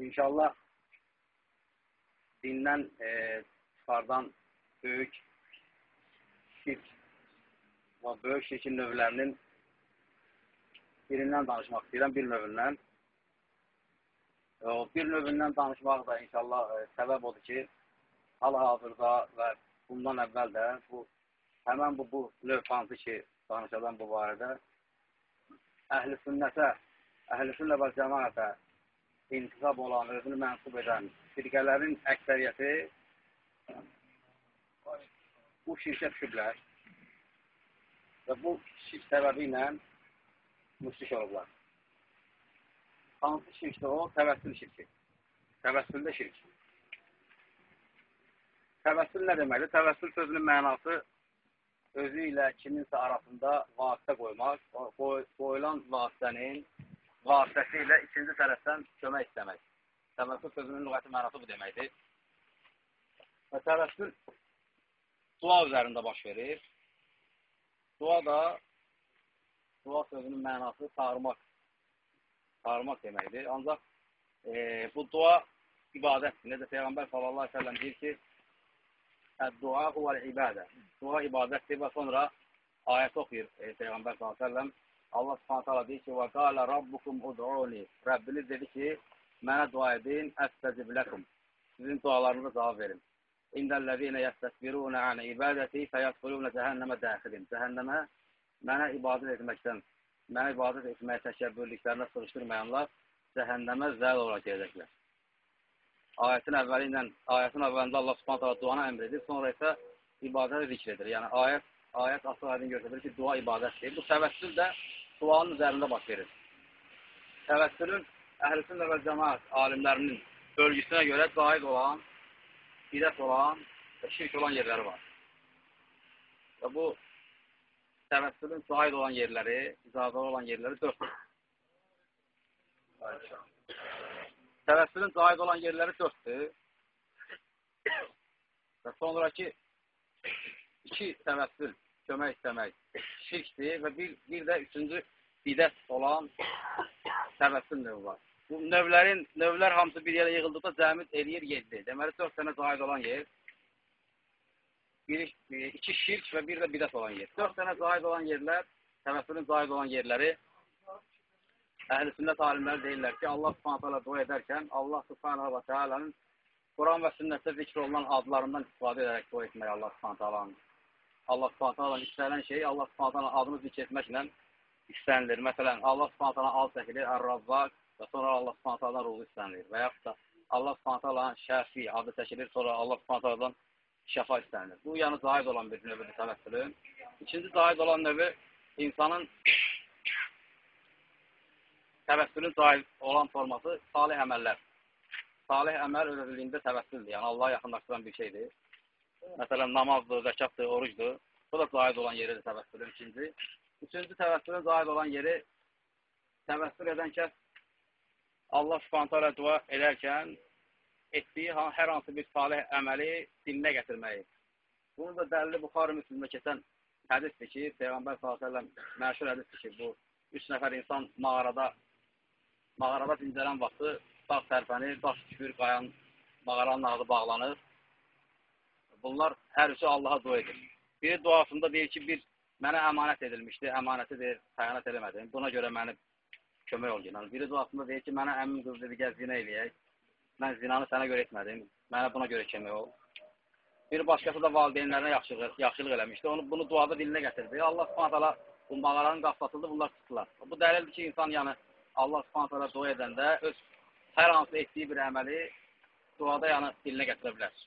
İnşallah dindən e, çıxardan böyük şirk və böyük şirkin növlərinin birindən danışmaq istəyirəm, bir növündən. O, bir növündən danışmaq da inşallah e, səbəb odur ki, hal-hazırda və bundan əvvəl də bu həmən bu, bu növ hansı ki, danışadan bu barədə əhl-i sünnətə, əhl-i sünnə və cəmaətə intisab olan, özünü mənsub edən firqələrin əksəriyyəti bu şirkə düşüblər və bu şirk səbəbi ilə müşrik olublar. Hansı şirkdir o? Təvəssül şirki. Təvəssüldə şirk. Təvəssül nə deməkdir? Təvəssül sözünün mənası özü ilə kiminsə arasında vasitə qoymaq, qoyulan vasitənin vasitəsi ilə ikinci tərəfdən kömək istəmək. Təvəssül sözünün lüğəti mənası bu deməkdir. Və təvəssül dua üzərində baş verir. Dua da dua sözünün mənası çağırmaq. Çağırmaq deməkdir. Ancaq e, bu dua ibadətdir. Necə Peyğəmbər sallallahu aleyhi ve sellem deyir ki, Əd-dua huvəl-ibadə. Dua ibadətdir və sonra ayət oxuyur e, Peyğəmbər sallallahu aleyhi ve sellem Allah subhanət hala deyir ki, və qalə rabbukum ud'uni. Rəbbiniz dedi ki, mənə dua edin, əstəcib ləkum. Sizin dualarınıza cavab verin. İndəl-ləzinə yəstəsbirunə ən ibadəti fəyəsbulunə cəhənnəmə dəxilim. Cəhənnəmə mənə ibadət etməkdən, mənə ibadət etməyə təşəbbürlüklərinə sığışdırmayanlar cəhənnəmə zəl olaraq gedəcəklər. Ayətin əvvəli ilə, ayətin əvvəlində Allah subhanət hala duana əmr edir, sonra isə ibadət zikr edir. Yəni, ayət, ayət asıl aydın göstərir ki, dua ibadətdir. Bu təvəssül də duanın üzərində baş verir. Təvəssülün əhl-i və cəmaat alimlərinin bölgüsünə görə caiz olan, bidət olan və şirk olan yerləri var. Və bu təvəssülün caiz olan yerləri, icazəli olan yerləri dörddür. Təvəssülün caiz olan yerləri dörddür. Və sonraki iki təvəssül kömək istəmək şirkdir və bir, bir də üçüncü bidət olan təvəssül növü var. Bu növlərin, növlər hamısı bir yerə yığıldıqda cəmid eləyir 7. Deməli, 4 dənə caiz olan yer, bir, iki şirk və bir də bidət olan yer. 4 dənə caiz olan yerlər, təvəssülün caiz olan yerləri əhl-i sünnət alimləri deyirlər ki, Allah subhanətə dua edərkən Allah subhanətə və teala'nın Quran və sünnətdə zikr olunan adlarından istifadə edərək dua etmək Allah subhanətə Allah subhanətə istənilən şey Allah subhanətə adını zikr etməklə istənilir. Məsələn, Allah subhanətə ad çəkilir, Ər-Razzaq və sonra Allah subhanətə ruhu istənilir. Və yaxud da Allah subhanətə şəfi adı çəkilir, sonra Allah subhanətə şəfa istənilir. Bu, yəni caiz olan bir növüdür təvəssülün. İkinci caiz olan növü insanın təvəssülün caiz olan forması salih əməllər. Salih əməl özəliyində təvəssüldür, yəni Allaha yaxınlaşdıran bir şeydir. Məsələn, namazdır, zəkatdır, orucdur. Bu da caiz olan yeridir təvəssülün ikinci. Üçüncü təvəssülün caiz olan yeri təvəssül edən kəs Allah subhanətə alə dua edərkən etdiyi hər hansı bir salih əməli dilinə gətirməyi. Bunu da dəlili Buxarı Müslümdə keçən hədisdir ki, Peyğəmbər s.ə.v məşhur hədisdir ki, bu üç nəfər insan mağarada mağarada dincələn vaxtı dağ tərpənir, daş düşür, qayan mağaranın ağzı bağlanır Bunlar hər üçü Allaha dua edir. Biri duasında deyir ki, bir mənə əmanət edilmişdi, əmanəti deyir, xəyanət eləmədim. Buna görə məni kömək ol yəni. Biri duasında deyir ki, mənə əmin qız dedi, gəl zinə eləyək. Mən zinanı sənə görə etmədim. Mənə buna görə kömək ol. Bir başqası da valideynlərinə yaxşılıq, yaxşılıq eləmişdi. Onu bunu duada dilinə gətirdi. Allah Subhanahu bu mağaranın qapatıldı, bunlar çıxdılar. Bu dəlildir ki, insan yəni Allah Subhanahu dua edəndə öz hər hansı etdiyi bir əməli duada yəni dilinə gətirə bilər.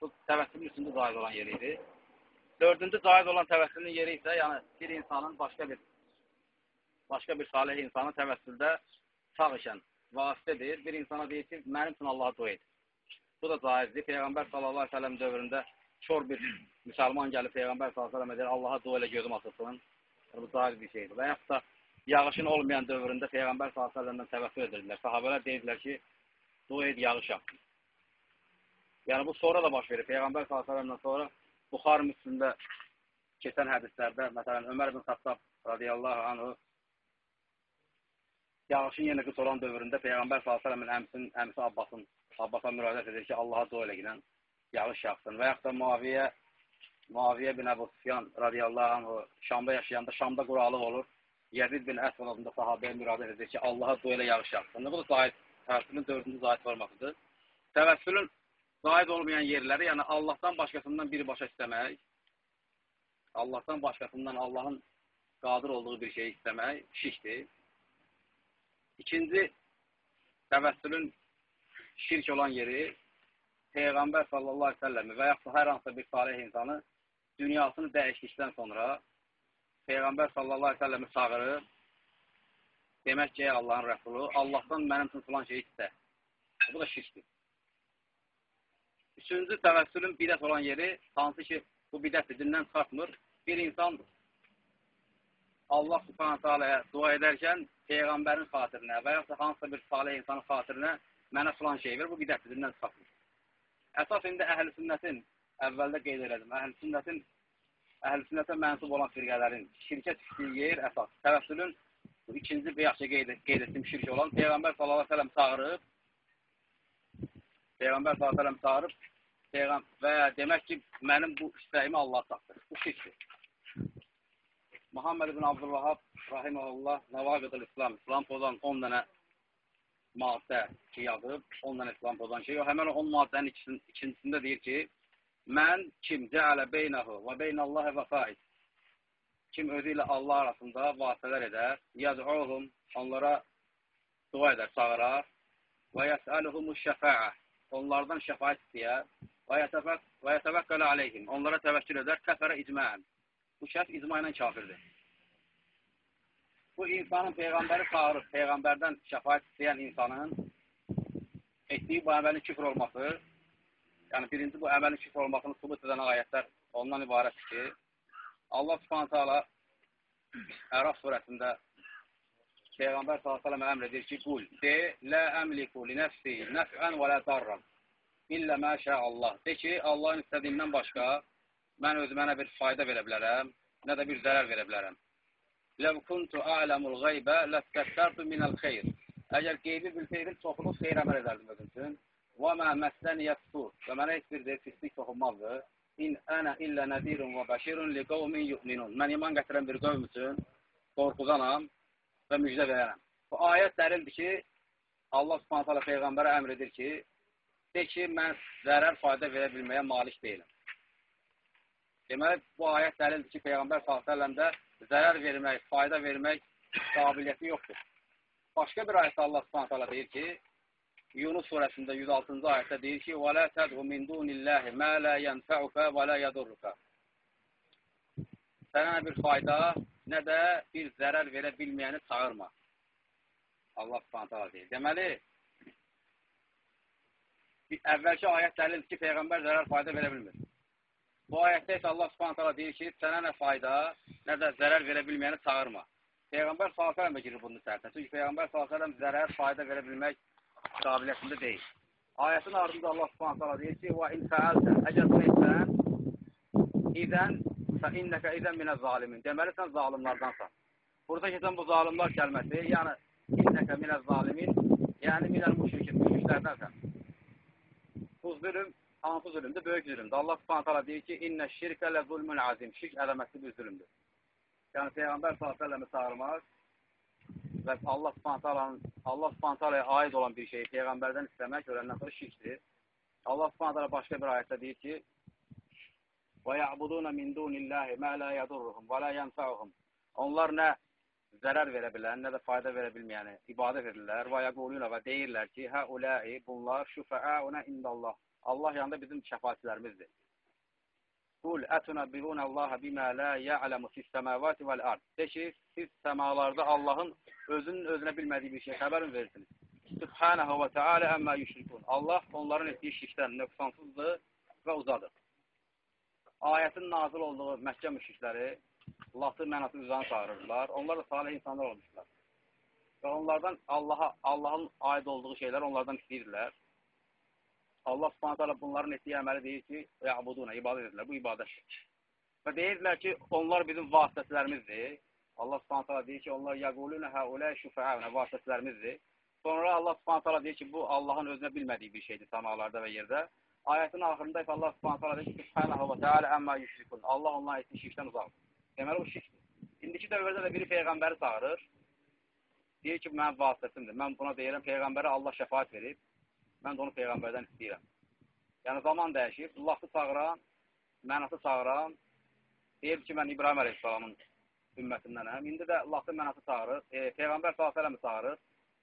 Bu təvəssülün üçüncü caiz olan yeri idi. Dördüncü caiz olan təvəssülün yeri isə, yəni bir insanın başqa bir başqa bir salih insanı təvəssüldə sağ ikən vasitədir. Bir insana deyir ki, mənim üçün Allaha dua et. Bu da caizdir. Peyğəmbər sallallahu əleyhi və səlləm dövründə çor bir müsəlman gəlib Peyğəmbər sallallahu əleyhi və səlləm deyir, Allaha dua elə gözüm açılsın. Bu caiz bir şeydir. Və yaxud da yağışın olmayan dövründə Peyğəmbər sallallahu əleyhi və səlləmdən təvəssül edirdilər. Sahabelər deyirdilər ki, dua et, yağış yağsın. Yəni bu sonra da baş verir. Peyğəmbər s.ə.v-dən sonra Buxar Müslümdə keçən hədislərdə, məsələn, Ömər ibn Xattab radiyallahu anhu yağışın yenə qıt olan dövründə Peyğəmbər s.ə.v-in əmsin, əmsi Abbasın, Abbasa müraciət edir ki, Allaha dua elə gilən yağış yağsın. Və yaxud da Muaviyə, Muaviyə bin Əbu Sufyan radiyallahu anhu Şamda yaşayanda, Şamda quralıq olur. Yezid bin Əsvəl adında sahabəyə müraciət edir ki, Allaha dua elə yağış yağsın. Bu da zahid, təvəssülün dördüncü zahid formasıdır. Təvəssülün zahid olmayan yerləri, yəni Allahdan başqasından biri başa istəmək, Allahdan başqasından Allahın qadir olduğu bir şey istəmək şirkdir. İkinci, təvəssülün şirk olan yeri Peyğəmbər sallallahu aleyhi ve sellem və yaxud hər hansısa bir salih insanı dünyasını dəyişdikdən sonra Peyğəmbər sallallahu aleyhi ve sellemi çağırır. Demək ki, Allahın Rəsulu, Allahdan mənim üçün filan şey istə. Bu da şirkdir. Üçüncü təvəssülün bidət olan yeri, hansı ki, bu bidətdir, dindən çıxartmır. Bir insan Allah subhanətə aləyə dua edərkən Peyğəmbərin xatirinə və yaxud da hansısa bir salih insanın xatirinə mənə filan şey ver, bu bidətdir, dindən çıxartmır. Əsas indi əhl-i sünnətin, əvvəldə qeyd elədim, əhl-i sünnətin, əhl-i sünnətə mənsub olan firqələrin şirkə düşdüyü yer əsas. Təvəssülün ikinci beyaqça qeyd, qeyd etdiyim şirk olan Peyğəmbər sallallahu əleyhi və səlləm çağırıb Peyğəmbər səlləm çağırıb Peyğəm və demək ki, mənim bu istəyimi Allah çatdır. Bu şirkdir. Muhammed ibn Abdülvahab rahimehullah Navaqidul İslam, İslam pozan 10 dənə maddə ki, yazıb, 10 dənə İslam pozan şey. O həmin 10 maddənin ikincisində, ikincisində deyir ki, mən kim cəalə beynəhu və beynəllahi və faiz kim özü ilə Allah arasında vasitələr edər, yəd'uhum, onlara dua edər, çağırar və yəsəluhumu şəfəə, onlardan şəfaət istəyər və yətəvəkkələ aleyhim, onlara təvəkkül edər, kəfərə icmən. Bu şəf icma ilə kafirdir. Bu insanın Peyğəmbəri çağırır, Peyğəmbərdən şəfaət istəyən insanın etdiyi bu əməlin küfr olması, yəni birinci bu əməlin küfr olmasını subut edən ayətlər ondan ibarətdir ki, Allah subhanətə ala Əraf surəsində Peyğəmbər s.ə.v əmr edir ki, qul, de, lə əmliku li nəfsi nəfən və lə darran, illə məşə Allah. De ki, Allahın istədiyindən başqa mən özümə nə bir fayda verə bilərəm, nə də bir zərər verə bilərəm. Ləv kuntu a'lamul ghaybə lətkəssərtu minəl xeyr. Əgər qeybi bilsəydim, çoxunu xeyr əməl edərdim özüm üçün. Və mə məsləniyyət sur. Və mənə heç bir deyil, pislik toxunmazdı. İn ənə illə nədirun və bəşirun li qavmin yu'minun. Mən iman gətirən bir qövm üçün qorxuzanam və müjdə verərəm. Bu ayət dəlildir ki, Allah subhanət hala Peyğəmbərə əmr edir ki, de ki, mən zərər fayda verə bilməyə malik deyiləm. Deməli, bu ayət dəlildir ki, Peyğəmbər s.ə.v-də zərər vermək, fayda vermək qabiliyyəti yoxdur. Başqa bir ayətdə Allah subhanət deyir ki, Yunus surəsində 106-cı ayətdə deyir ki, وَلَا تَدْهُ مِنْ دُونِ اللّٰهِ مَا لَا يَنْفَعُكَ وَلَا يَدُرُّكَ Sənə bir fayda, nə də bir zərər verə bilməyəni çağırma. Allah subhanət deyir. Deməli, əvvəlki ayət dəlildir ki, Peyğəmbər zərər fayda verə bilmir. Bu ayətdə isə Allah subhanət deyir ki, sənə nə fayda, nə də zərər verə bilməyəni çağırma. Peyğəmbər s.ə.v girir bunun içərisinə. Çünki Peyğəmbər s.ə.v zərər, fayda verə bilmək qabiliyyətində deyil. Ayətin ardında Allah subhanət deyir ki, və in fəəlsə, əgər etsən, idən innəkə idən minə zalimin. Deməli, sən zalimlardansan. Burada keçən bu zalimlar kəlməsi, yəni innəkə minə zalimin, yəni minəl müşrikin, müşriklərdənsən. Bu zülüm hansı zülümdür? Böyük zülümdür. Allah subhanət deyir ki, şirkə lə zulmün azim. Şirk ələməsi bir zülümdür. Yəni Peyğəmbər s.ə.və çağırmaq və Allah Subhanahu Allah Subhanahu aid olan bir şeyi peyğəmbərdən istəmək öləndən sonra şirkdir. Allah Subhanahu başqa bir ayətdə deyir ki: "Və ya'buduna min dunillahi ma la yadurruhum və la yanfa'uhum." Onlar nə zərər verə bilən, nə də fayda verə bilməyəni ibadət edirlər və yəquluna və deyirlər ki, "Həulai bunlar şüfəauna indallah." Allah yanında bizim şəfaətçilərimizdir. Qul ətunəbbirun Allah bimə la ya'lamu fis semavati vel ard. De ki, siz səmalarda Allahın özünün özünə bilmədiyi bir şey xəbər verirsiniz. Subhanahu və Teala əmmə yüşrikun. Allah onların etdiyi şirkdən nöqsansızdır və uzadır. Ayətin nazil olduğu Məkkə müşrikləri Latı mənatı üzanı çağırırlar. Onlar da salih insanlar olmuşlar. Və onlardan Allaha Allahın aid olduğu şeylər onlardan istəyirlər. Allah subhanət hala bunların etdiyi əməli deyir ki, yəbuduna, ibadət edirlər. Bu ibadətdir. Və deyirlər ki, onlar bizim vasitəçilərimizdir. Allah subhanahu taala deyir ki, onlar yəqulunə həulə şüfəəvnə vasitələrimizdir. Sonra Allah subhanahu taala deyir ki, bu Allahın özünə bilmədiyi bir şeydir səmalarda və yerdə. Ayətin axırında isə Allah subhanahu taala deyir ki, Subhanahu və Teala əmmə yüşrikun. Allah onların etdiyi şirkdən uzaqdır. Deməli, bu şirkdir. İndiki dövrdə də biri Peyğəmbəri çağırır. Deyir ki, mənim vasitəsimdir. Mən buna deyirəm, Peyğəmbərə Allah şəfaət verib. Mən də onu Peyğəmbərdən istəyirəm. Yəni, zaman dəyişib. Allahı çağıran, mənatı çağıran, deyir ki, mən İbrahim Əleyhisselamın ümmətindənəm. İndi də Allahın mənatı çağırır, e, Peyğəmbər s.ə.v çağırır,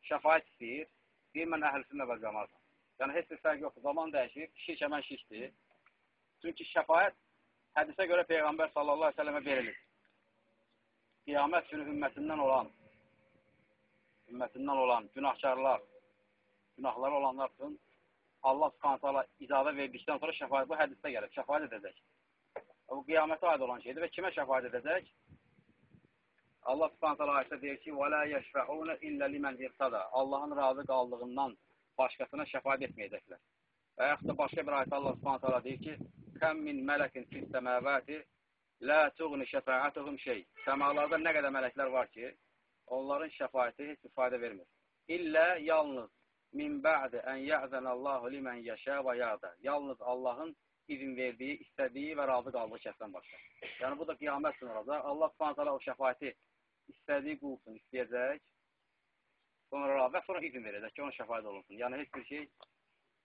şəfayət istəyir, deyir, mən əhlüsünnə və cəmaatım. Yəni, heç bir fərq yoxdur, zaman dəyişir, şirk həmən şirkdir. Çünki şəfayət hədisə görə Peyğəmbər s.ə.və verilir. Qiyamət günü ümmətindən olan, ümmətindən olan günahkarlar, günahları olanlar üçün Allah subhanətə icazə verdikdən sonra şəfayət bu hədisdə gəlir, şəfayət edəcək. Bu qiyamətə aid olan şeydir və kimə şəfayət edəcək? Allah subhanətə ayətdə deyir ki, وَلَا يَشْفَعُونَ إِلَّا لِمَنْ اِرْتَدَى Allahın razı qaldığından başqasına şəfayət etməyəcəklər. Və yaxud da başqa bir ayətdə Allah subhanətə deyir ki, Kəm min mələkin fis-səməvəti lə tuğni şəfəətuhum şey. Səmalarda nə qədər mələklər var ki, onların şəfayəti heç bir fayda vermir. İllə yalnız min bə'də ən yəzənəllahu limən yəşə və yədə. Yalnız Allahın izin verdiyi, istədiyi və razı qaldığı kəsdən başqa. Yəni, bu da qiyamət üçün olacaq. Allah subhanətələ o şəfayəti istədiyi qulsun, istəyəcək. Sonra və sonra izin verəcək ki, ona şəfayət olunsun. Yəni, heç bir şey,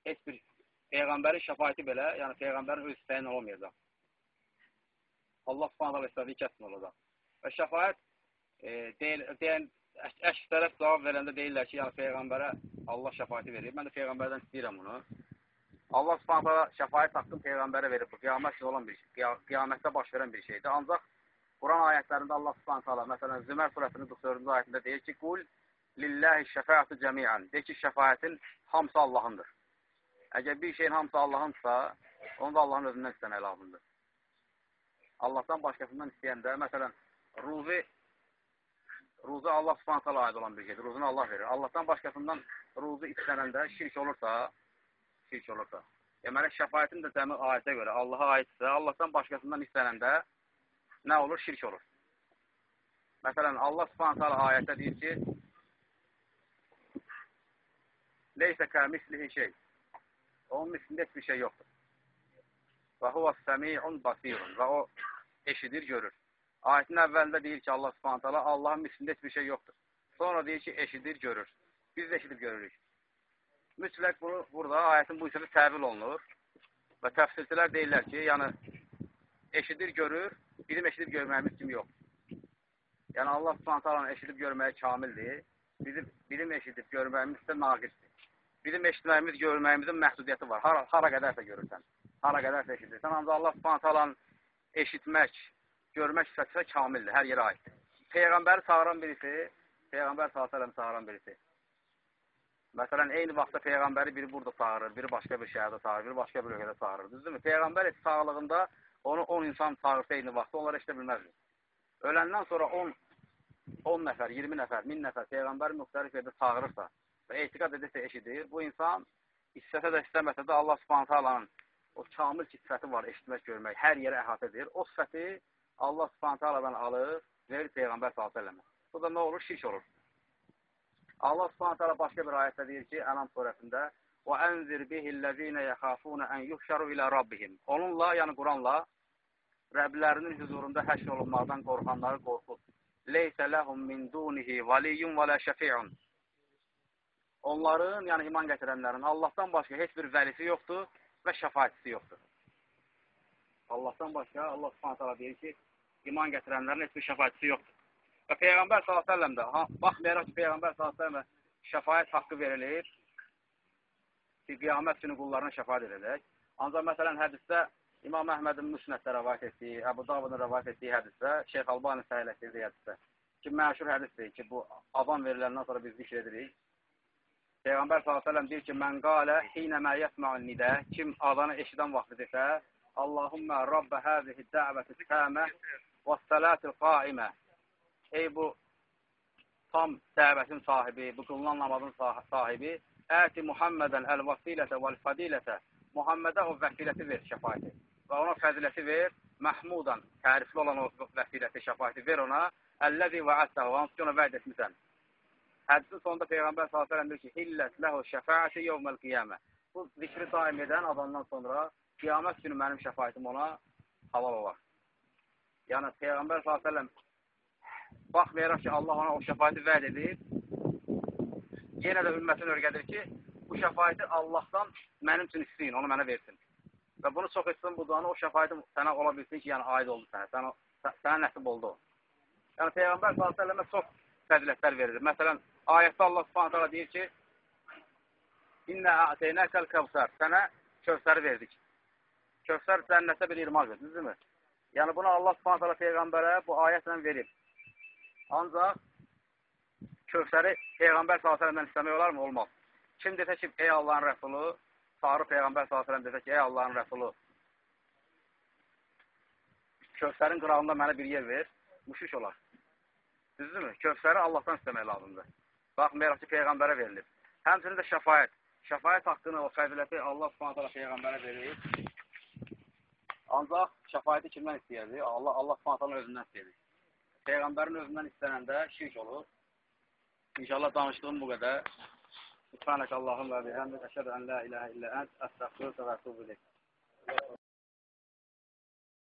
heç bir Peyğəmbərin şəfayəti belə, yəni Peyğəmbərin öz istəyin olmayacaq. Allah subhanətələ istədiyi kəsin olacaq. Və şəfayət e, deyil, deyən, əks tərəf cavab verəndə deyirlər ki, yəni Peyğəmbərə Allah şəfayəti verir. Mən də Peyğəmbərdən istəyirəm bunu. Allah subhanətələ şəfayət haqqını Peyğəmbərə verib. Bu qiyamət olan bir şey, qiyamətdə baş verən bir şeydir. Ancaq Quran ayətlərində Allah subhanət hala, məsələn, Zümər surəsinin 94-cü ayətində deyir ki, Qul lilləhi şəfəətü cəmiən. Deyir ki, şəfayətin hamısı Allahındır. Əgər bir şeyin hamısı Allahınsa, onu da Allahın özündən istəmək lazımdır. Allahdan başqasından istəyəndə, məsələn, ruzi, ruzi Allah subhanət hala aid olan bir şeydir. Ruzunu Allah verir. Allahdan başqasından ruzi istənəndə şirk olursa, şirk olursa. Deməli, şəfayətin də cəmi ayətə görə Allaha aidsə, Allahdan başqasından istənəndə nə olur? Şirk olur. Məsələn, Allah subhanət hala ayətdə deyir ki, Leysə kəmislihi şey. Onun mislində heç bir şey yoxdur. Və huvə səmi'un basirun. Və o eşidir, görür. Ayətin əvvəlində deyir ki, Allah subhanət hala Allahın mislində heç bir şey yoxdur. Sonra deyir ki, eşidir, görür. Biz də eşidib görürük. Mütləq bunu, burada ayətin bu hissədə təvil olunur. Və təfsirçilər deyirlər ki, yəni eşidir, görür, bizim eşidib görməyimiz kimi yox. Yəni Allah Subhanahu eşidib görməyi kamildir. Bizim bilim eşidib görməyimiz isə naqisdir. Bizim eşitməyimiz, görməyimizin məhdudiyyəti var. Hara, hara qədərsə görürsən, hara qədərsə eşidirsən. Ancaq Allah Subhanahu eşitmək, görmək sifəti kamildir, hər yerə aiddir. Peyğəmbəri çağıran birisi, Peyğəmbər s.ə.v çağıran birisi. Məsələn, eyni vaxtda Peyğəmbəri biri burada çağırır, biri başqa bir şəhərdə çağırır, biri başqa bir ölkədə çağırır. Düzdürmü? Peyğəmbər heç sağlığında onu 10 insan çağırsa eyni vaxtda, onlar eşidə bilməzdir. Öləndən sonra 10, 10 nəfər, 20 nəfər, 1000 nəfər Peyğəmbər müxtəlif yerdə çağırırsa və etiqat edirsə eşidir, bu insan istəsə də istəməsə də Allah subhanətə alanın o kamil ki, sifəti var, eşitmək, görmək, hər yerə əhatə edir. O sifəti Allah subhanətə aladan alır, verir Peyğəmbər s.ə.və. Bu da nə olur? Şirk olur. Allah subhanətə ala başqa bir ayətdə deyir ki, Ənam surəsində وَأَنْزِرْ بِهِ الَّذ۪ينَ يَخَافُونَ أَنْ يُحْشَرُوا إِلَى رَبِّهِمْ Onunla, yəni Quranla Rəblərinin huzurunda həşr olunmaqdan qorxanları qorxud. Leysə ləhum min dunihi valiyyun və lə şəfi'un. Onların, yəni iman gətirənlərin Allahdan başqa heç bir vəlisi yoxdur və şəfaətçisi yoxdur. Allahdan başqa Allah Subhanahu deyir ki, iman gətirənlərin heç bir şəfaətçisi yoxdur. Və Peyğəmbər s.ə.v də, baxmayaraq ki, Peyğəmbər s.ə.v şəfaət haqqı verilir, ki, qiyamət günü qullarına şəfaət edəcək. Ancaq məsələn hədisdə İmam Əhmədin Müsnəddə rəvayət etdiyi, Əbu Davudun rəvayət etdiyi hədisdə, Şeyx Albani səhiyləşdirdiyi hədisdə ki, məşhur hədisdir ki, bu avan veriləndən sonra biz zikr edirik. Peyğəmbər s.ə.v deyir ki, mən qalə hinəmə yəsmə'un nidə, kim adanı eşidən vaxtı desə, Allahümmə Rabbə həzihi dəvəti təmə və sələtil qaimə. Ey bu tam dəvətin sahibi, bu qılınan namazın sahibi, əti Muhammədən əl-vasilətə vəl-fadilətə, Muhammədə o vəsiləti ver, şəfayəti və ona fəziləti ver, məhmudan, tərifli olan o vəsiləti, şəfayəti ver ona Əlləzi va'adtahu, hansı ki ona vəd etmisən. Hədisin sonunda Peyğəmbər s.ə.v deyir ki, Hillət ləhu şəfəəti yevməl qiyamə. Bu zikri daim edən adamdan sonra qiyamət günü mənim şəfayətim ona halal olar. Yəni Peyğəmbər s.ə.v baxmayaraq ki, Allah ona o şəfayəti vəd edib, yenə də ümmətin örgədir ki, bu şəfayəti Allahdan mənim üçün istəyin, onu mənə versin. Və bunu çox etsin bu duanı, o şəfayəti sənə ola bilsin ki, yəni aid oldu sənə, sənə, sənə nəsib oldu. Yəni Peyğəmbər s.ə.və çox fəzilətlər verir. Məsələn, ayətdə Allah subhanətələ deyir ki, İnnə əteynəkəl kəvsər, sənə kövsəri verdik. Kövsər cənnətə bir irmaqdır, düzdürmü? Yəni bunu Allah subhanətələ Peyğəmbərə bu ayətlə verib. Ancaq kövsəri Peyğəmbər s.ə.vədən istəmək olarmı? Olmaz. Kim desə ki, ey Allahın rəsulu, Sarı Peyğəmbər s.ə.v desə ki, ey Allahın rəsulu, kövsərin qırağında mənə bir yer ver, müşrik olar. Düzdürmü? Kövsəri Allahdan istəmək lazımdır. Baxmayaraq ki, Peyğəmbərə verilir. Həmçinin də şəfayət. Şəfayət haqqını, o fəziləti Allah subhanətələ Peyğəmbərə verir. Ancaq şəfayəti kimdən istəyirdi? Allah, Allah subhanətələ özündən istəyirdi. Peyğəmbərin özündən istənəndə şirk olur. İnşallah danışdığım bu qədər. Subhanək Allahım və bihamdik. Əşhədu ən la ilahə illə ənt. Əstəğfirullah və ətubu ileyk.